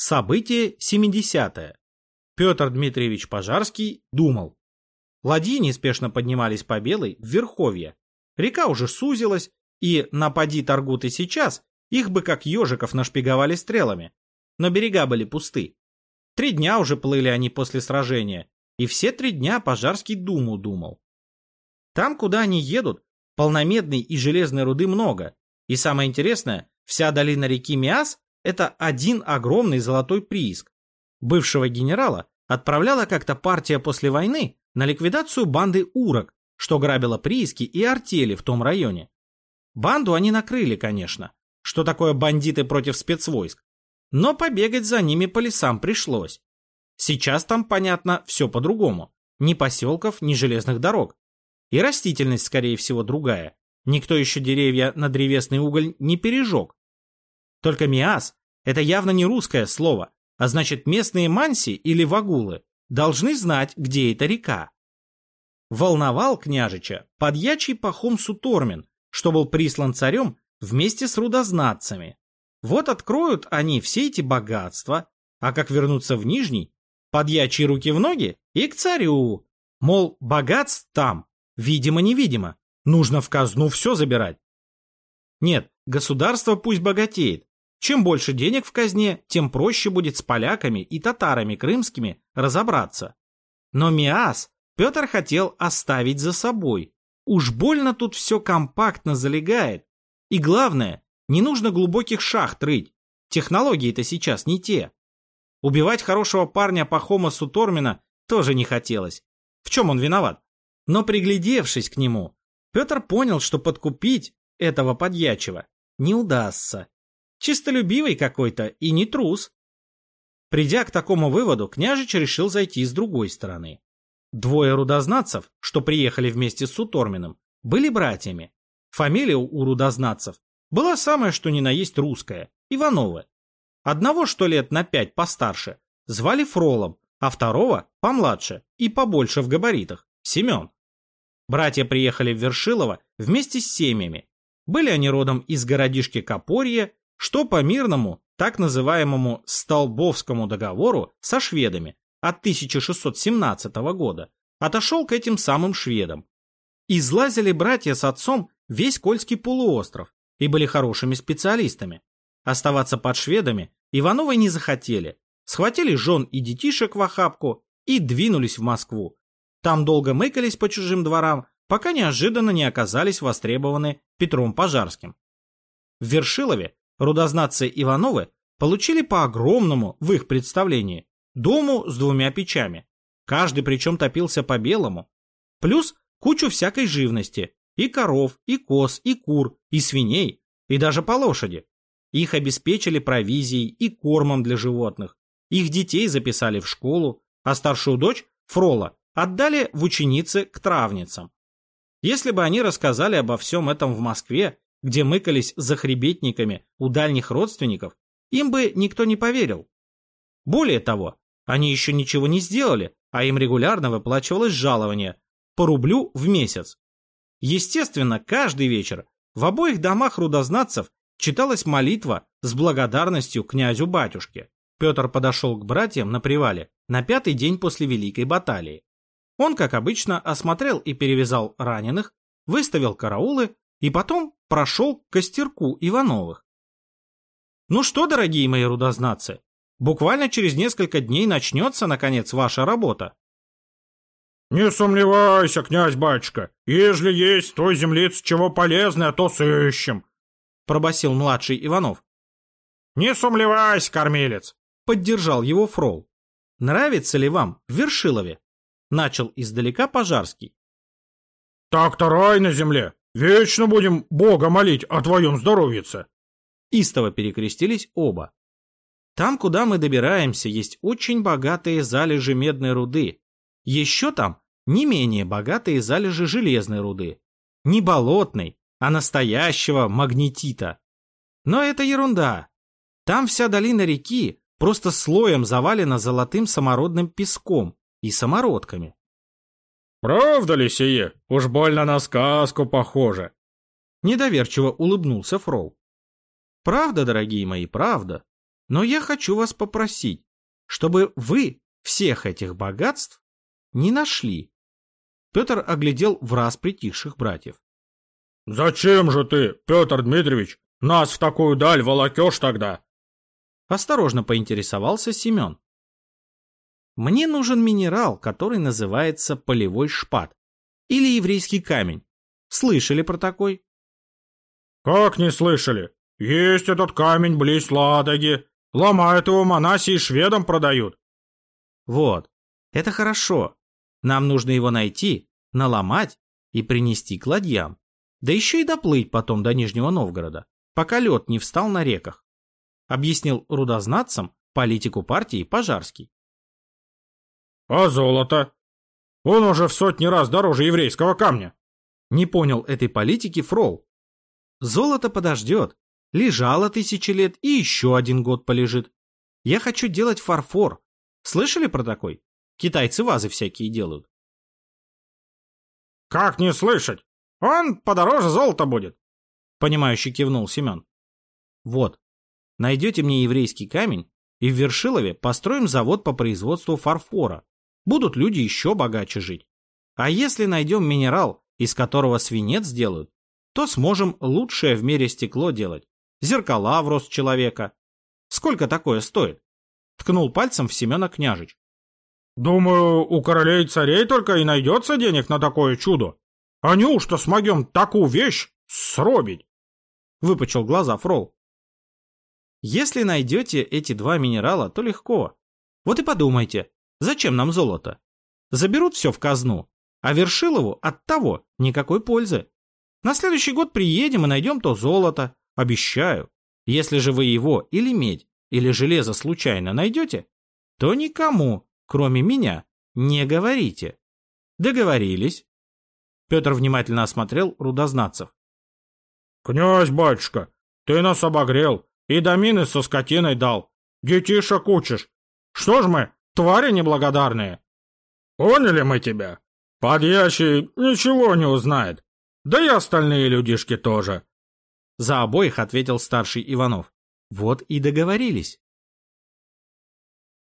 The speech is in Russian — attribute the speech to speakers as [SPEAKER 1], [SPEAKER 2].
[SPEAKER 1] Событие 70-е. Петр Дмитриевич Пожарский думал. Ладьи неспешно поднимались по Белой в Верховье. Река уже сузилась, и, напади торгут и сейчас, их бы как ежиков нашпиговали стрелами. Но берега были пусты. Три дня уже плыли они после сражения, и все три дня Пожарский думал думал. Там, куда они едут, полномедной и железной руды много. И самое интересное, вся долина реки Миас – это один огромный золотой прииск. Бывшего генерала отправляла как-то партия после войны на ликвидацию банды урок, что грабила прииски и артели в том районе. Банду они накрыли, конечно. Что такое бандиты против спецвойск? Но побегать за ними по лесам пришлось. Сейчас там, понятно, все по-другому. Ни поселков, ни железных дорог. И растительность, скорее всего, другая. Никто еще деревья на древесный уголь не пережег. Только Миас – это явно не русское слово, а значит местные манси или вагулы должны знать, где эта река. Волновал княжича подьячий пахом Сутормин, что был прислан царем вместе с рудознатцами. Вот откроют они все эти богатства, а как вернуться в Нижний, подьячие руки в ноги и к царю. Мол, богатств там, видимо-невидимо, нужно в казну все забирать. Нет, государство пусть богатеет. Чем больше денег в казне, тем проще будет с поляками и татарами крымскими разобраться. Но Миас Петр хотел оставить за собой. Уж больно тут все компактно залегает. И главное, не нужно глубоких шахт рыть. Технологии-то сейчас не те. Убивать хорошего парня Пахома Сутормина тоже не хотелось. В чем он виноват? Но приглядевшись к нему, Петр понял, что подкупить этого подьячего не удастся. Чистолюбивый какой-то и не трус. Придя к такому выводу, княжич решил зайти с другой стороны. Двое рудознатцев, что приехали вместе с Суторминым, были братьями. Фамилия у рудознатцев была самая что ни на есть русская – Ивановы. Одного, что лет на пять постарше, звали Фролом, а второго – помладше и побольше в габаритах – Семен. Братья приехали в Вершилово вместе с семьями. Были они родом из городишки Копорье, что по мирному, так называемому Столбовскому договору со шведами от 1617 года отошел к этим самым шведам. Излазили братья с отцом весь Кольский полуостров и были хорошими специалистами. Оставаться под шведами Ивановы не захотели, схватили жен и детишек в охапку и двинулись в Москву. Там долго мыкались по чужим дворам, пока неожиданно не оказались востребованы Петром Пожарским. В Вершилове рудознатцы Ивановы получили по огромному, в их представлении, дому с двумя печами. Каждый причем топился по-белому. Плюс кучу всякой живности. И коров, и коз, и кур, и свиней, и даже по лошади. Их обеспечили провизией и кормом для животных. Их детей записали в школу, а старшую дочь, Фрола, отдали в ученицы к травницам. Если бы они рассказали обо всем этом в Москве, где мыкались за хребетниками у дальних родственников, им бы никто не поверил. Более того, они еще ничего не сделали, а им регулярно выплачивалось жалование по рублю в месяц. Естественно, каждый вечер в обоих домах рудознатцев читалась молитва с благодарностью князю-батюшке. Петр подошел к братьям на привале на пятый день после Великой баталии. Он, как обычно, осмотрел и перевязал раненых, выставил караулы и потом прошел к костерку Ивановых. Ну что, дорогие мои рудознатцы, Буквально через несколько дней начнется, наконец, ваша работа.
[SPEAKER 2] «Не сомневайся, князь-батюшка, ежели есть той землиц чего полезное, то сыщем», — пробасил младший Иванов. «Не сомневайся, кормилец», — поддержал его Фрол.
[SPEAKER 1] «Нравится ли вам в Вершилове?» — начал издалека Пожарский.
[SPEAKER 2] «Так-то рай на земле. Вечно будем Бога молить о твоем здоровьице».
[SPEAKER 1] Истово перекрестились оба. Там, куда мы добираемся, есть очень богатые залежи медной руды. Еще там не менее богатые залежи железной руды. Не болотной, а настоящего магнетита. Но это ерунда. Там вся долина реки просто слоем завалена золотым самородным песком и самородками.
[SPEAKER 2] «Правда ли сие? Уж больно на сказку похоже!»
[SPEAKER 1] Недоверчиво улыбнулся Фрол. «Правда, дорогие мои, правда. Но я хочу вас попросить, чтобы вы всех этих богатств не нашли. Петр оглядел в раз притихших братьев.
[SPEAKER 2] «Зачем же ты, Петр Дмитриевич, нас в такую даль волокешь тогда?»
[SPEAKER 1] Осторожно поинтересовался Семен. Мне нужен минерал, который называется полевой шпат или еврейский камень. Слышали про такой?
[SPEAKER 2] Как не слышали? Есть этот камень близ Ладоги. Ломают его монаси и шведам продают.
[SPEAKER 1] Вот, это хорошо. Нам нужно его найти, наломать и принести к ладьям. Да еще и доплыть потом до Нижнего Новгорода, пока лед не встал на реках. Объяснил рудознатцам политику партии Пожарский.
[SPEAKER 2] А золото? Он уже в сотни раз дороже еврейского камня.
[SPEAKER 1] Не понял этой политики Фрол. Золото подождет. Лежало тысячи лет и еще один год полежит. Я хочу делать фарфор. Слышали про такой? Китайцы вазы всякие делают.
[SPEAKER 2] Как не слышать? Он подороже золота будет.
[SPEAKER 1] Понимающе кивнул Семен. Вот, найдете мне еврейский камень, и в Вершилове построим завод по производству фарфора. Будут люди еще богаче жить. А если найдем минерал, из которого свинец сделают, то сможем лучшее в мире стекло делать. Зеркала в рост человека. Сколько такое стоит? Ткнул пальцем в Семена княжич.
[SPEAKER 2] Думаю, у королей царей только и найдется денег на такое чудо. А неужто смогем такую вещь сробить?
[SPEAKER 1] Выпучил глаза Фрол. Если найдете эти два минерала, то легко. Вот и подумайте, зачем нам золото? Заберут все в казну, а Вершилову от того никакой пользы. На следующий год приедем и найдем то золото, обещаю. Если же вы его или медь, или железо случайно найдете, то никому, кроме меня, не говорите. Договорились? Петр внимательно осмотрел рудознатцев.
[SPEAKER 2] «Князь, батюшка, ты нас обогрел и домины со скотиной дал. Детишек учишь. Что ж мы, твари неблагодарные?» «Поняли мы тебя?» Подьячий ничего не узнает. Да и остальные людишки тоже.
[SPEAKER 1] За обоих ответил старший Иванов. Вот и договорились.